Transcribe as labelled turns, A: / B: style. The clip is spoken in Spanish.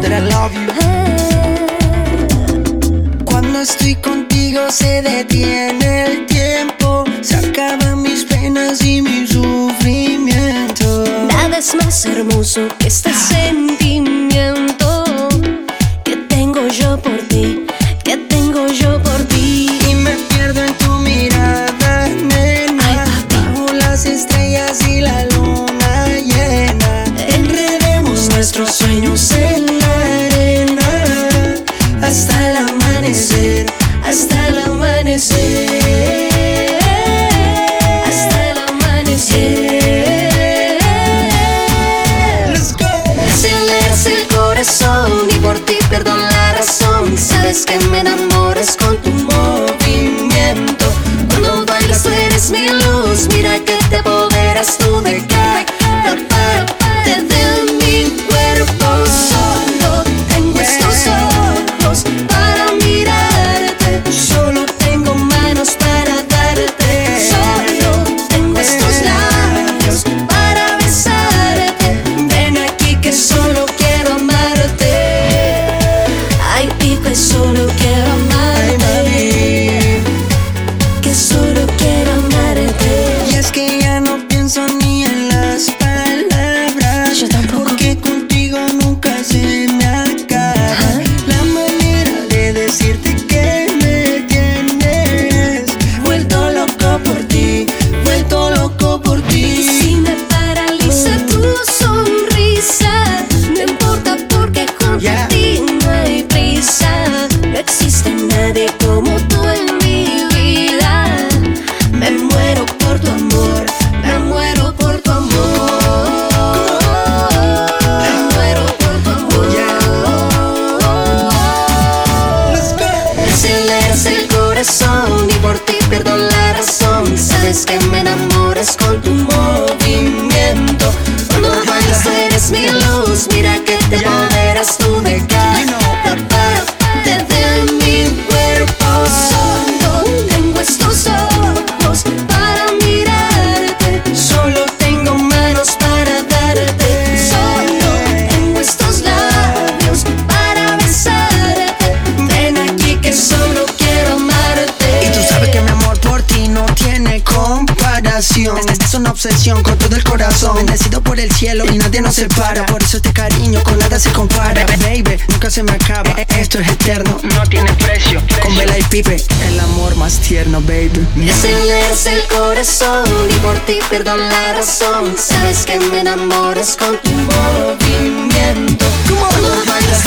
A: That I love you. Cuando estoy contigo se detiene el tiempo. Se acaban mis penas y mi sufrimiento.
B: Nada es más hermoso que esta cena Sabes que me enamoras con tu movimiento. Cuando bailas tú eres mi luz. Mira que te è solo Aceleras el corazón y por ti pierdo la razón. Sabes que me enamoras con tu movimiento.
A: Comparación. Es una obsesión con todo el corazón. Bendecido por el cielo y nadie nos separa. Por eso este cariño con nada se compara. Baby, nunca se me acaba. Esto es eterno, no tiene precio. Con Vela y Pipe, el amor más tierno, baby.
B: Me aceleras el corazón y por ti pierdo la razón. Sabes que me enamoras con tu movimiento. Cuando bailas